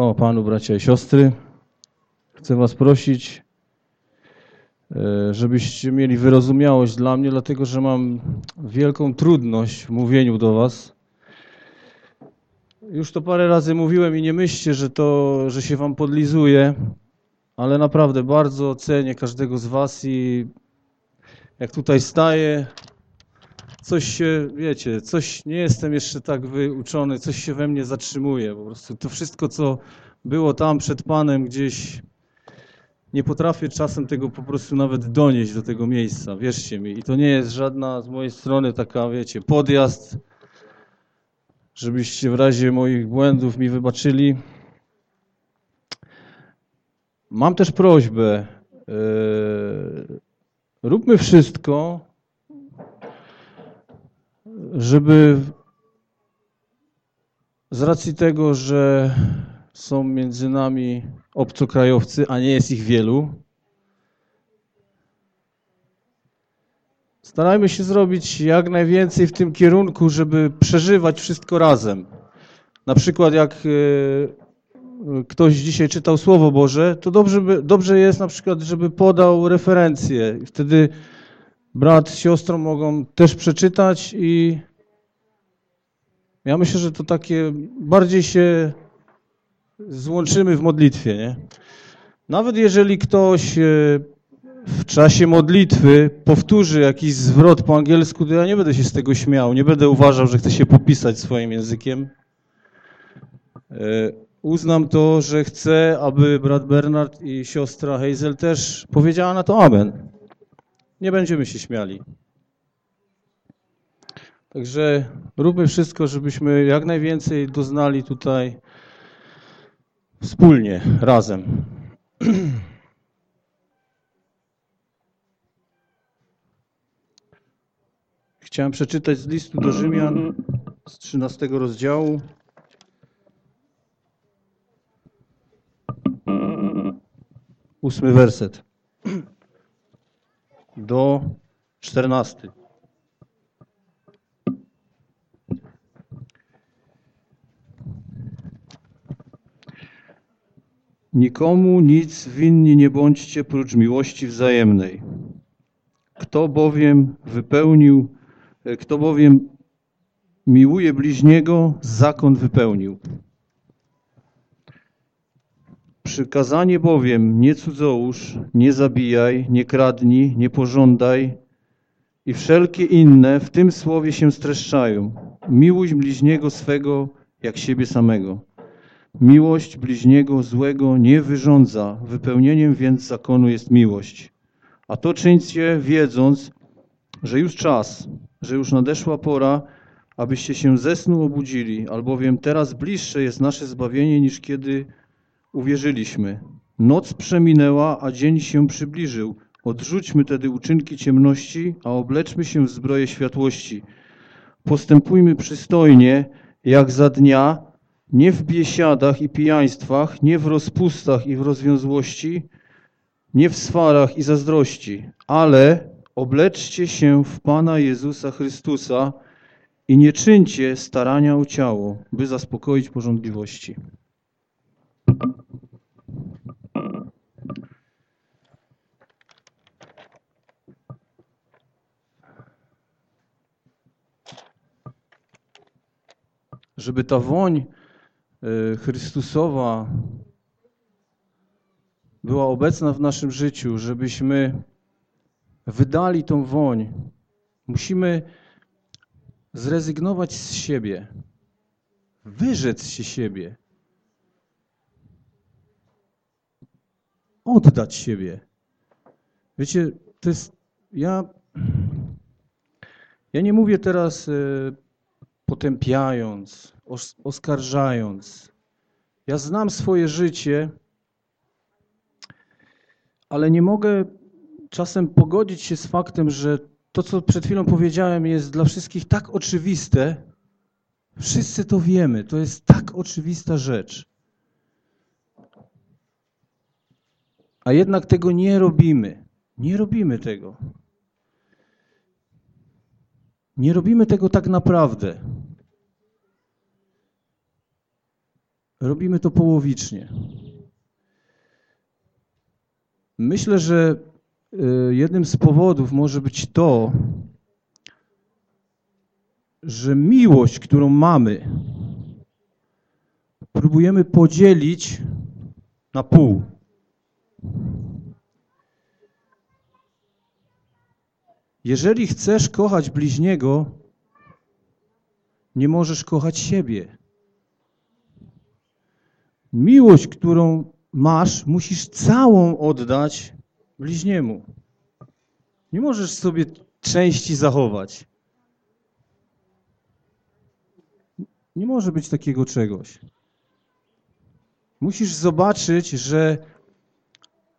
Chwała Panu, bracia i siostry. Chcę Was prosić, e, żebyście mieli wyrozumiałość dla mnie, dlatego że mam wielką trudność w mówieniu do Was. Już to parę razy mówiłem i nie myślcie, że to, że się Wam podlizuję, ale naprawdę bardzo cenię każdego z Was i jak tutaj staję, coś się, wiecie, coś, nie jestem jeszcze tak wyuczony, coś się we mnie zatrzymuje po prostu. To wszystko, co było tam przed Panem gdzieś, nie potrafię czasem tego po prostu nawet donieść do tego miejsca, wierzcie mi. I to nie jest żadna z mojej strony taka, wiecie, podjazd, żebyście w razie moich błędów mi wybaczyli. Mam też prośbę, yy, róbmy wszystko, żeby z racji tego, że są między nami obcokrajowcy, a nie jest ich wielu, starajmy się zrobić jak najwięcej w tym kierunku, żeby przeżywać wszystko razem. Na przykład jak e, ktoś dzisiaj czytał Słowo Boże, to dobrze, by, dobrze jest na przykład, żeby podał referencje. Wtedy brat z siostrą mogą też przeczytać i ja myślę, że to takie bardziej się złączymy w modlitwie, nie? Nawet jeżeli ktoś e, w czasie modlitwy powtórzy jakiś zwrot po angielsku, to ja nie będę się z tego śmiał, nie będę uważał, że chce się popisać swoim językiem. E, uznam to, że chcę, aby brat Bernard i siostra Hazel też powiedziała na to amen. Nie będziemy się śmiali. Także róbmy wszystko, żebyśmy jak najwięcej doznali tutaj wspólnie, razem. Chciałem przeczytać z listu do Rzymian z 13 rozdziału. Ósmy werset do 14. Nikomu nic winni nie bądźcie prócz miłości wzajemnej. Kto bowiem wypełnił, kto bowiem miłuje bliźniego, zakon wypełnił. Przykazanie bowiem nie cudzołóż, nie zabijaj, nie kradnij, nie pożądaj i wszelkie inne w tym słowie się streszczają. Miłuj bliźniego swego jak siebie samego. Miłość bliźniego złego nie wyrządza, wypełnieniem więc zakonu jest miłość. A to czyńcie wiedząc, że już czas, że już nadeszła pora, abyście się ze snu obudzili, albowiem teraz bliższe jest nasze zbawienie niż kiedy uwierzyliśmy. Noc przeminęła, a dzień się przybliżył. Odrzućmy tedy uczynki ciemności, a obleczmy się w zbroję światłości. Postępujmy przystojnie, jak za dnia, nie w biesiadach i pijaństwach, nie w rozpustach i w rozwiązłości, nie w swarach i zazdrości, ale obleczcie się w Pana Jezusa Chrystusa i nie czyńcie starania o ciało, by zaspokoić porządliwości. Żeby ta woń y, Chrystusowa była obecna w naszym życiu, żebyśmy wydali tą woń, musimy zrezygnować z siebie, wyrzec się siebie. oddać siebie. Wiecie, to jest, ja, ja nie mówię teraz y, potępiając, os, oskarżając. Ja znam swoje życie, ale nie mogę czasem pogodzić się z faktem, że to, co przed chwilą powiedziałem, jest dla wszystkich tak oczywiste. Wszyscy to wiemy, to jest tak oczywista rzecz. A jednak tego nie robimy. Nie robimy tego. Nie robimy tego tak naprawdę. Robimy to połowicznie. Myślę, że y, jednym z powodów może być to, że miłość, którą mamy, próbujemy podzielić na pół. Jeżeli chcesz kochać bliźniego, nie możesz kochać siebie. Miłość, którą masz, musisz całą oddać bliźniemu. Nie możesz sobie części zachować. Nie może być takiego czegoś. Musisz zobaczyć, że,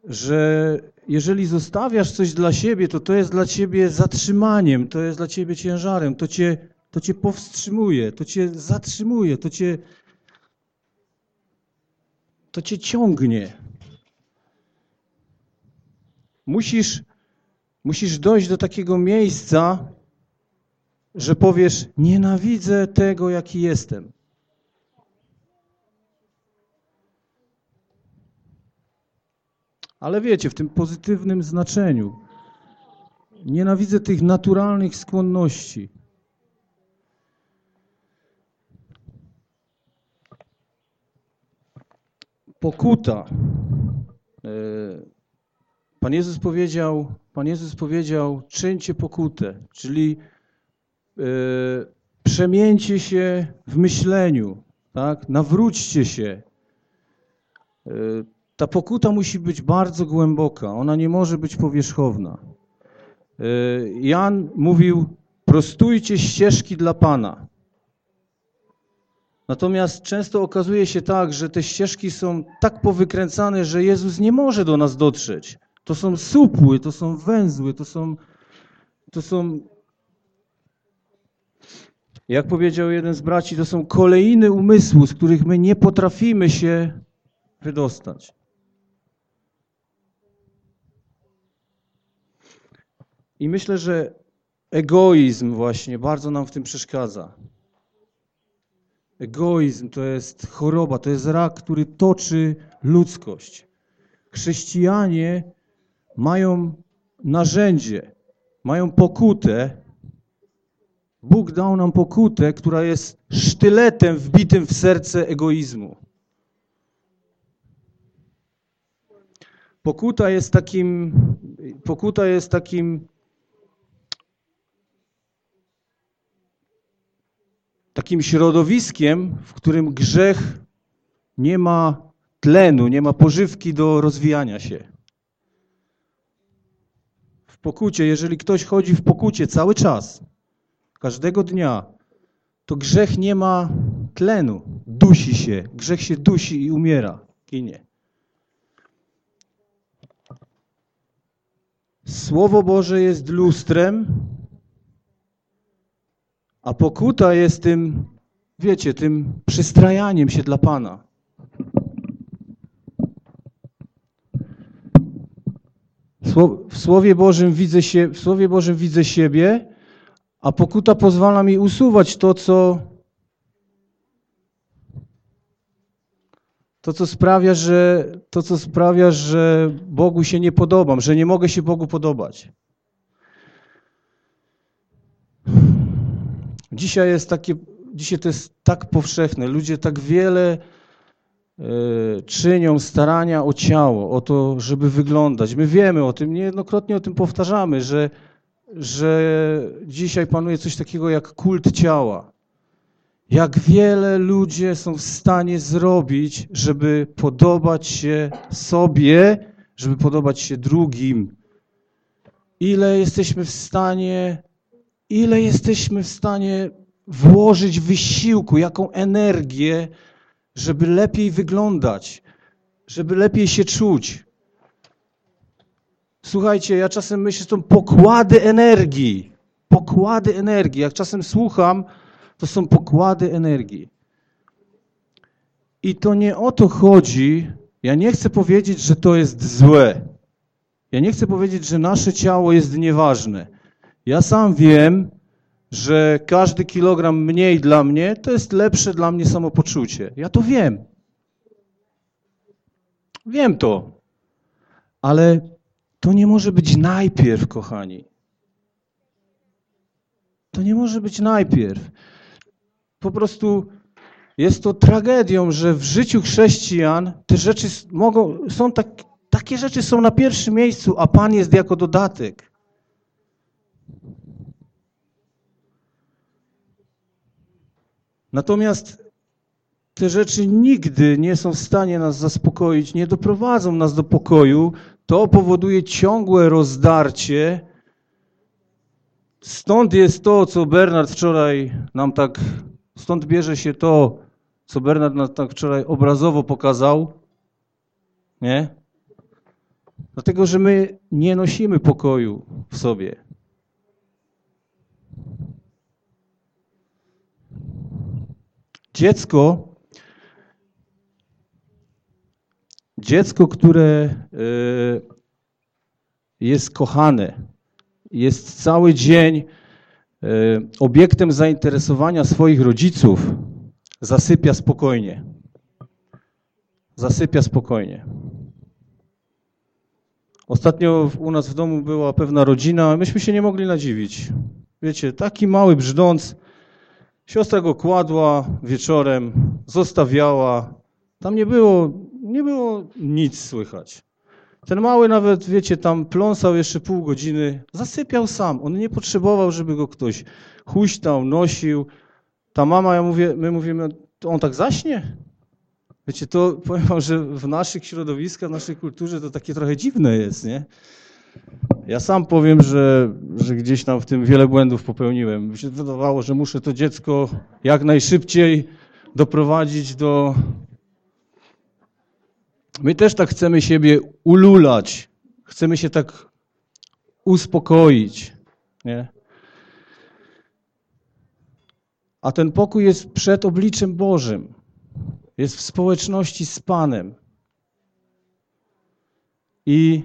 że jeżeli zostawiasz coś dla siebie, to to jest dla ciebie zatrzymaniem, to jest dla ciebie ciężarem, to cię, to cię powstrzymuje, to cię zatrzymuje, to cię, to cię ciągnie. Musisz, musisz dojść do takiego miejsca, że powiesz: Nienawidzę tego, jaki jestem. Ale wiecie, w tym pozytywnym znaczeniu. Nienawidzę tych naturalnych skłonności. Pokuta. E, Pan Jezus powiedział, Pan Jezus powiedział, czyńcie pokutę, czyli yy, przemieńcie się w myśleniu, tak? nawróćcie się. Yy, ta pokuta musi być bardzo głęboka, ona nie może być powierzchowna. Jan mówił, prostujcie ścieżki dla Pana. Natomiast często okazuje się tak, że te ścieżki są tak powykręcane, że Jezus nie może do nas dotrzeć. To są supły, to są węzły, to są, to są jak powiedział jeden z braci, to są kolejny umysłu, z których my nie potrafimy się wydostać. I myślę, że egoizm właśnie bardzo nam w tym przeszkadza. Egoizm to jest choroba, to jest rak, który toczy ludzkość. Chrześcijanie mają narzędzie, mają pokutę. Bóg dał nam pokutę, która jest sztyletem wbitym w serce egoizmu. Pokuta jest takim, pokuta jest takim takim środowiskiem, w którym grzech nie ma tlenu, nie ma pożywki do rozwijania się pokucie, jeżeli ktoś chodzi w pokucie cały czas, każdego dnia, to grzech nie ma tlenu, dusi się, grzech się dusi i umiera, ginie. Słowo Boże jest lustrem, a pokuta jest tym, wiecie, tym przystrajaniem się dla Pana. W Słowie Bożym widzę, się, w Słowie Bożym widzę siebie, a pokuta pozwala mi usuwać to, co to, co sprawia, że, to, co sprawia, że Bogu się nie podobam, że nie mogę się Bogu podobać. Dzisiaj jest takie, dzisiaj to jest tak powszechne. Ludzie tak wiele E, czynią starania o ciało, o to, żeby wyglądać. My wiemy o tym, niejednokrotnie o tym powtarzamy, że, że dzisiaj panuje coś takiego jak kult ciała. Jak wiele ludzie są w stanie zrobić, żeby podobać się sobie, żeby podobać się drugim. Ile jesteśmy w stanie, ile jesteśmy w stanie włożyć wysiłku, jaką energię, żeby lepiej wyglądać, żeby lepiej się czuć. Słuchajcie, ja czasem myślę, że są pokłady energii. Pokłady energii. Jak czasem słucham, to są pokłady energii. I to nie o to chodzi. Ja nie chcę powiedzieć, że to jest złe. Ja nie chcę powiedzieć, że nasze ciało jest nieważne. Ja sam wiem, że każdy kilogram mniej dla mnie to jest lepsze dla mnie samopoczucie. Ja to wiem. Wiem to. Ale to nie może być najpierw, kochani. To nie może być najpierw. Po prostu jest to tragedią, że w życiu chrześcijan te rzeczy mogą, są tak, takie rzeczy są na pierwszym miejscu, a Pan jest jako dodatek. Natomiast te rzeczy nigdy nie są w stanie nas zaspokoić, nie doprowadzą nas do pokoju. To powoduje ciągłe rozdarcie. Stąd jest to, co Bernard wczoraj nam tak, stąd bierze się to, co Bernard nam tak wczoraj obrazowo pokazał. Nie? Dlatego, że my nie nosimy pokoju w sobie. Dziecko, dziecko, które e, jest kochane, jest cały dzień e, obiektem zainteresowania swoich rodziców, zasypia spokojnie. Zasypia spokojnie. Ostatnio u nas w domu była pewna rodzina, myśmy się nie mogli nadziwić. Wiecie, taki mały brzdąc, Siostra go kładła wieczorem, zostawiała. Tam nie było, nie było nic słychać. Ten mały nawet, wiecie, tam pląsał jeszcze pół godziny, zasypiał sam. On nie potrzebował, żeby go ktoś huśtał, nosił. Ta mama, ja mówię, my mówimy, to on tak zaśnie? Wiecie, to powiem wam, że w naszych środowiskach, w naszej kulturze to takie trochę dziwne jest, nie? Ja sam powiem, że, że gdzieś tam w tym wiele błędów popełniłem. Mi się wydawało, że muszę to dziecko jak najszybciej doprowadzić do. My też tak chcemy siebie ululać, chcemy się tak uspokoić. Nie? A ten pokój jest przed obliczem Bożym. Jest w społeczności z Panem. I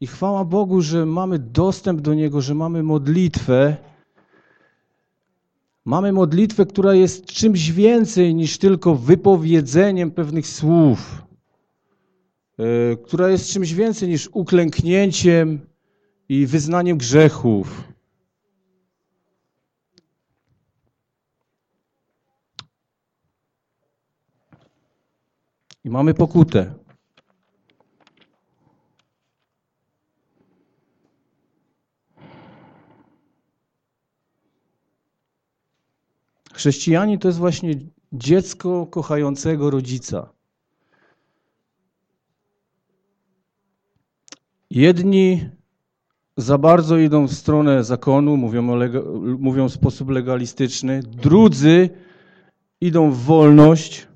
i chwała Bogu, że mamy dostęp do Niego, że mamy modlitwę. Mamy modlitwę, która jest czymś więcej niż tylko wypowiedzeniem pewnych słów, e, która jest czymś więcej niż uklęknięciem i wyznaniem grzechów. I mamy pokutę. Chrześcijanin to jest właśnie dziecko kochającego rodzica. Jedni za bardzo idą w stronę zakonu, mówią, lega, mówią w sposób legalistyczny, drudzy idą w wolność,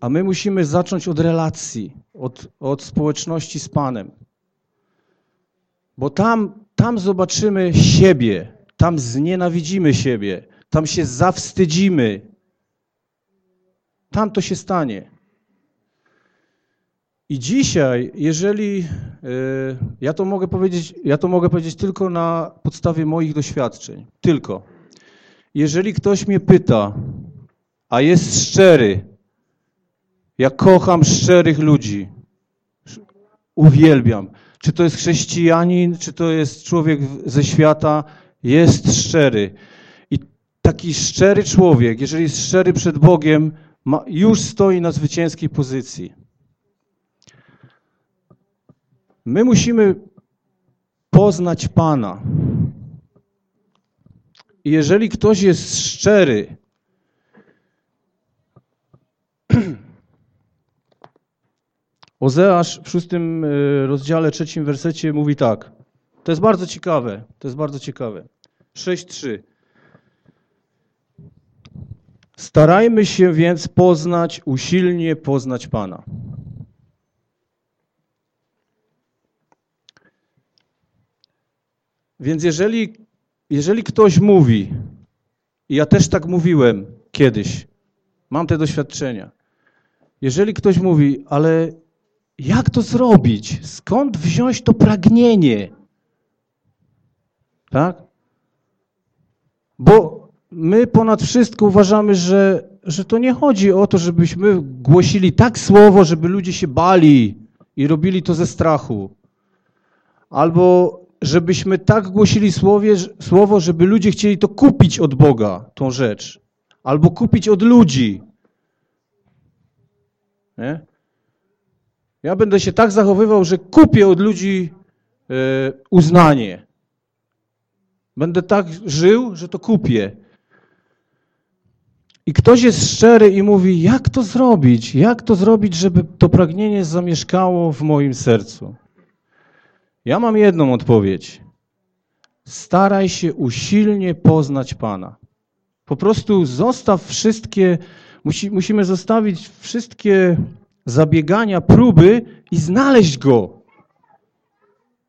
a my musimy zacząć od relacji, od, od społeczności z Panem. Bo tam, tam zobaczymy siebie, tam znienawidzimy siebie, tam się zawstydzimy. Tam to się stanie. I dzisiaj, jeżeli yy, ja to mogę powiedzieć, ja to mogę powiedzieć tylko na podstawie moich doświadczeń, tylko. Jeżeli ktoś mnie pyta, a jest szczery, ja kocham szczerych ludzi, uwielbiam. Czy to jest chrześcijanin, czy to jest człowiek ze świata, jest szczery. I taki szczery człowiek, jeżeli jest szczery przed Bogiem, ma, już stoi na zwycięskiej pozycji. My musimy poznać Pana. I jeżeli ktoś jest szczery, Ozeasz w szóstym e, rozdziale, trzecim wersecie mówi tak. To jest bardzo ciekawe. To jest bardzo ciekawe. 6:3. Starajmy się więc poznać, usilnie poznać Pana. Więc jeżeli, jeżeli ktoś mówi, i ja też tak mówiłem kiedyś, mam te doświadczenia, jeżeli ktoś mówi, ale jak to zrobić? Skąd wziąć to pragnienie? Tak? Bo my ponad wszystko uważamy, że że to nie chodzi o to, żebyśmy głosili tak słowo, żeby ludzie się bali i robili to ze strachu. Albo żebyśmy tak głosili słowie, słowo, żeby ludzie chcieli to kupić od Boga, tą rzecz. Albo kupić od ludzi. Nie? Ja będę się tak zachowywał, że kupię od ludzi e, uznanie. Będę tak żył, że to kupię. I ktoś jest szczery i mówi, jak to zrobić? Jak to zrobić, żeby to pragnienie zamieszkało w moim sercu? Ja mam jedną odpowiedź. Staraj się usilnie poznać Pana. Po prostu zostaw wszystkie, musi, musimy zostawić wszystkie zabiegania, próby i znaleźć Go.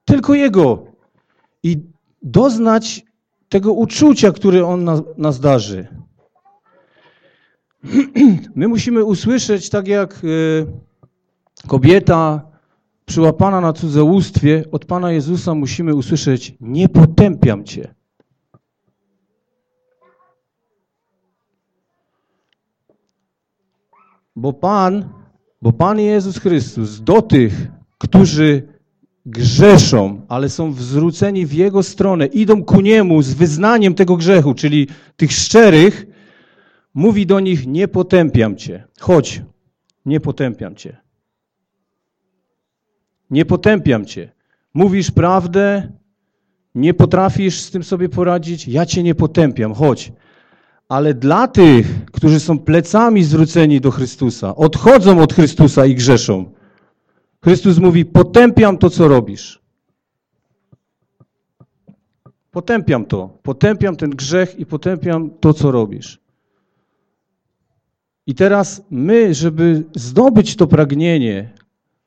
Tylko Jego. I doznać tego uczucia, które On nas, nas darzy. My musimy usłyszeć, tak jak e, kobieta przyłapana na cudzołóstwie, od Pana Jezusa musimy usłyszeć, nie potępiam Cię. Bo Pan, bo Pan Jezus Chrystus do tych, którzy grzeszą, ale są zwróceni w Jego stronę, idą ku Niemu z wyznaniem tego grzechu, czyli tych szczerych, mówi do nich, nie potępiam Cię. Chodź, nie potępiam Cię. Nie potępiam Cię. Mówisz prawdę, nie potrafisz z tym sobie poradzić, ja Cię nie potępiam, chodź. Ale dla tych, którzy są plecami zwróceni do Chrystusa, odchodzą od Chrystusa i grzeszą, Chrystus mówi, potępiam to, co robisz. Potępiam to. Potępiam ten grzech i potępiam to, co robisz. I teraz my, żeby zdobyć to pragnienie,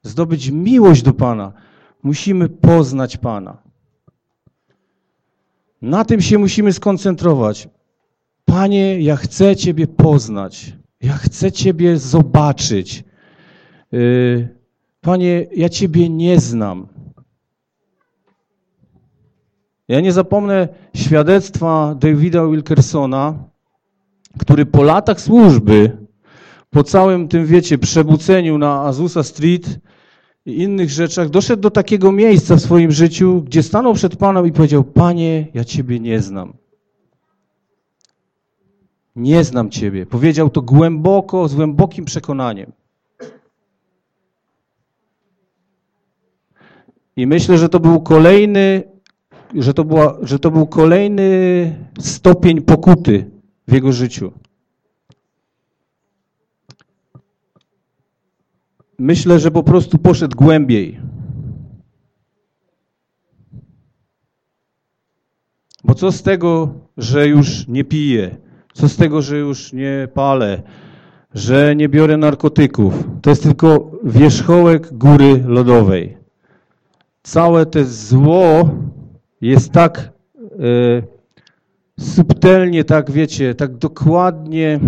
zdobyć miłość do Pana, musimy poznać Pana. Na tym się musimy skoncentrować. Panie, ja chcę Ciebie poznać. Ja chcę Ciebie zobaczyć. Y, Panie, ja Ciebie nie znam. Ja nie zapomnę świadectwa Davida Wilkersona, który po latach służby, po całym tym, wiecie, przebuceniu na Azusa Street i innych rzeczach, doszedł do takiego miejsca w swoim życiu, gdzie stanął przed Panem i powiedział, Panie, ja Ciebie nie znam. Nie znam Ciebie. Powiedział to głęboko, z głębokim przekonaniem. I myślę, że to był kolejny, że to, była, że to był kolejny stopień pokuty w jego życiu. Myślę, że po prostu poszedł głębiej. Bo co z tego, że już nie piję? Co z tego, że już nie palę? Że nie biorę narkotyków? To jest tylko wierzchołek góry lodowej całe to zło jest tak e, subtelnie, tak wiecie, tak dokładnie,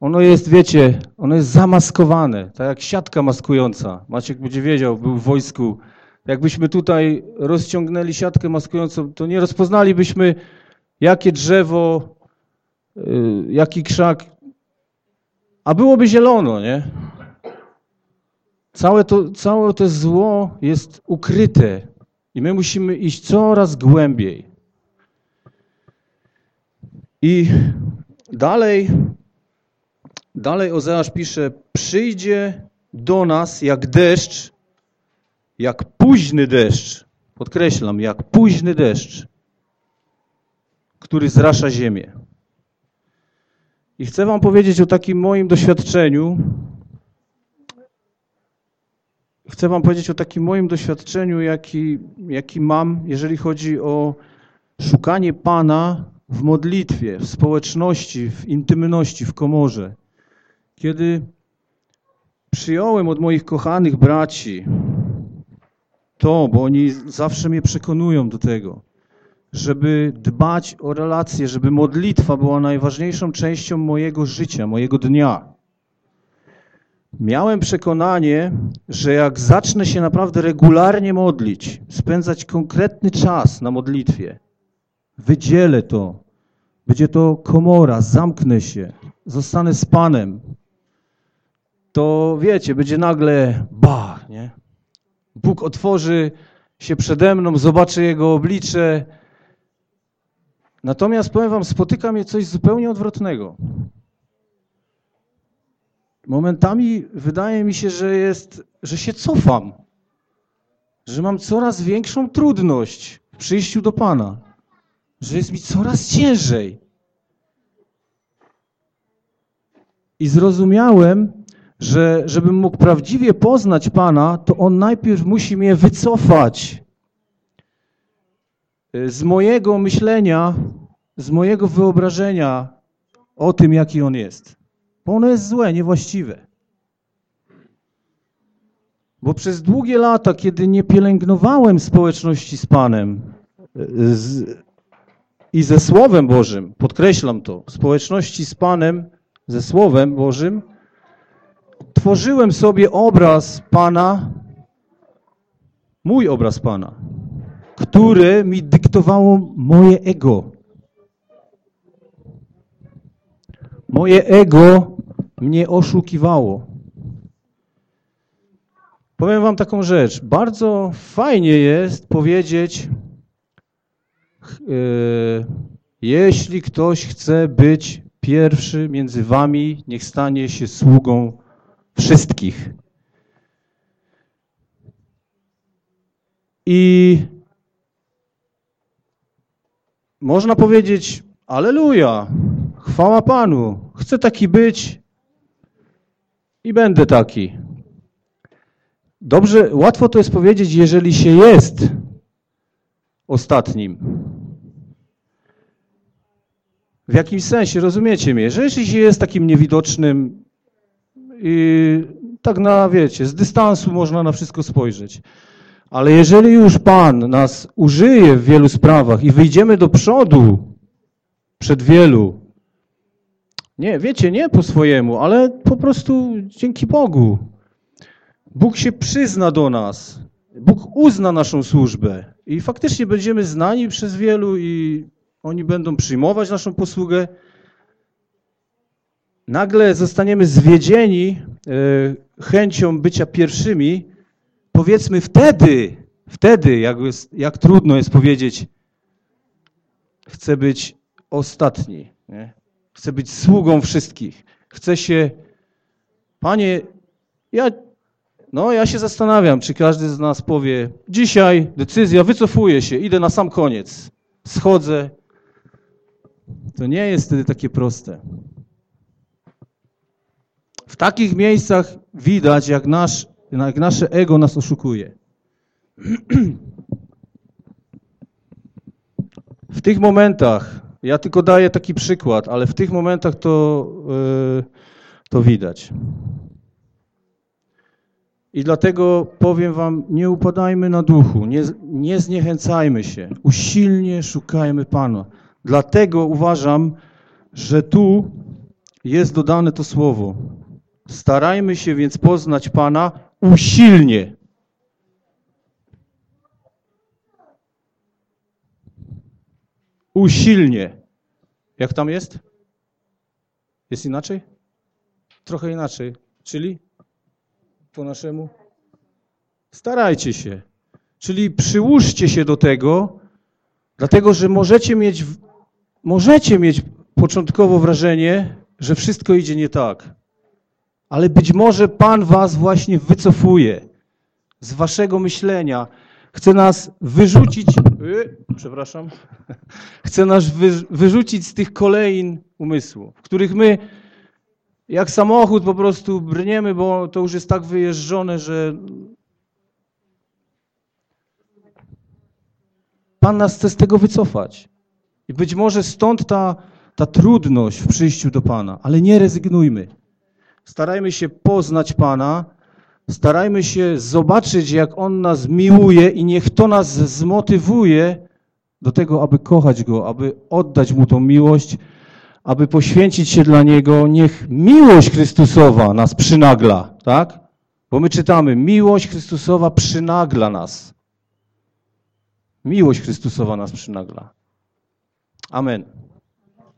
ono jest, wiecie, ono jest zamaskowane, tak jak siatka maskująca. Maciek będzie wiedział, był w wojsku. Jakbyśmy tutaj rozciągnęli siatkę maskującą, to nie rozpoznalibyśmy, jakie drzewo, e, jaki krzak, a byłoby zielono, nie? Całe to, całe to zło jest ukryte i my musimy iść coraz głębiej. I dalej, dalej Ozeasz pisze, przyjdzie do nas jak deszcz, jak późny deszcz, podkreślam, jak późny deszcz, który zrasza ziemię. I chcę wam powiedzieć o takim moim doświadczeniu, chcę Wam powiedzieć o takim moim doświadczeniu, jaki, jaki mam, jeżeli chodzi o szukanie Pana w modlitwie, w społeczności, w intymności, w komorze. Kiedy przyjąłem od moich kochanych braci to, bo oni zawsze mnie przekonują do tego, żeby dbać o relacje, żeby modlitwa była najważniejszą częścią mojego życia, mojego dnia. Miałem przekonanie, że jak zacznę się naprawdę regularnie modlić, spędzać konkretny czas na modlitwie, wydzielę to, będzie to komora, zamknę się, zostanę z Panem, to wiecie, będzie nagle bach, nie? Bóg otworzy się przede mną, zobaczę Jego oblicze. Natomiast powiem wam, spotyka mnie coś zupełnie odwrotnego. Momentami wydaje mi się, że jest, że się cofam, że mam coraz większą trudność w przyjściu do Pana, że jest mi coraz ciężej. I zrozumiałem, że żebym mógł prawdziwie poznać Pana, to On najpierw musi mnie wycofać z mojego myślenia, z mojego wyobrażenia o tym, jaki On jest. Bo ono jest złe, niewłaściwe. Bo przez długie lata, kiedy nie pielęgnowałem społeczności z Panem z, i ze Słowem Bożym, podkreślam to, społeczności z Panem, ze Słowem Bożym, tworzyłem sobie obraz Pana, mój obraz Pana, który mi dyktowało moje ego. Moje ego mnie oszukiwało. Powiem wam taką rzecz. Bardzo fajnie jest powiedzieć, yy, jeśli ktoś chce być pierwszy między wami, niech stanie się sługą wszystkich. I można powiedzieć, aleluja, chwała Panu, chcę taki być i będę taki. Dobrze, łatwo to jest powiedzieć, jeżeli się jest ostatnim. W jakimś sensie, rozumiecie mnie, że jeśli się jest takim niewidocznym i tak na, wiecie, z dystansu można na wszystko spojrzeć. Ale jeżeli już Pan nas użyje w wielu sprawach i wyjdziemy do przodu przed wielu, nie, wiecie, nie po swojemu, ale po prostu dzięki Bogu. Bóg się przyzna do nas. Bóg uzna naszą służbę i faktycznie będziemy znani przez wielu i oni będą przyjmować naszą posługę. Nagle zostaniemy zwiedzieni e, chęcią bycia pierwszymi. Powiedzmy wtedy, wtedy, jak, jest, jak trudno jest powiedzieć, chcę być ostatni. Nie? Chcę być sługą wszystkich. Chcę się, Panie, ja, no, ja się zastanawiam, czy każdy z nas powie, dzisiaj decyzja, wycofuję się, idę na sam koniec, schodzę. To nie jest wtedy takie proste. W takich miejscach widać, jak, nasz, jak nasze ego nas oszukuje. W tych momentach ja tylko daję taki przykład, ale w tych momentach to, yy, to widać. I dlatego powiem wam, nie upadajmy na duchu, nie, nie zniechęcajmy się, usilnie szukajmy Pana. Dlatego uważam, że tu jest dodane to słowo. Starajmy się więc poznać Pana usilnie. Usilnie. Jak tam jest? Jest inaczej? Trochę inaczej. Czyli po naszemu? Starajcie się. Czyli przyłóżcie się do tego, dlatego że możecie mieć, możecie mieć początkowo wrażenie, że wszystko idzie nie tak. Ale być może Pan was właśnie wycofuje z waszego myślenia, chce nas wyrzucić, yy, przepraszam, chce nas wy, wyrzucić z tych kolejn umysłu, w których my jak samochód po prostu brniemy, bo to już jest tak wyjeżdżone, że Pan nas chce z tego wycofać. I być może stąd ta, ta trudność w przyjściu do Pana, ale nie rezygnujmy. Starajmy się poznać Pana, Starajmy się zobaczyć, jak On nas miłuje i niech to nas zmotywuje do tego, aby kochać Go, aby oddać Mu tą miłość, aby poświęcić się dla Niego. Niech miłość Chrystusowa nas przynagla, tak? Bo my czytamy, miłość Chrystusowa przynagla nas. Miłość Chrystusowa nas przynagla. Amen.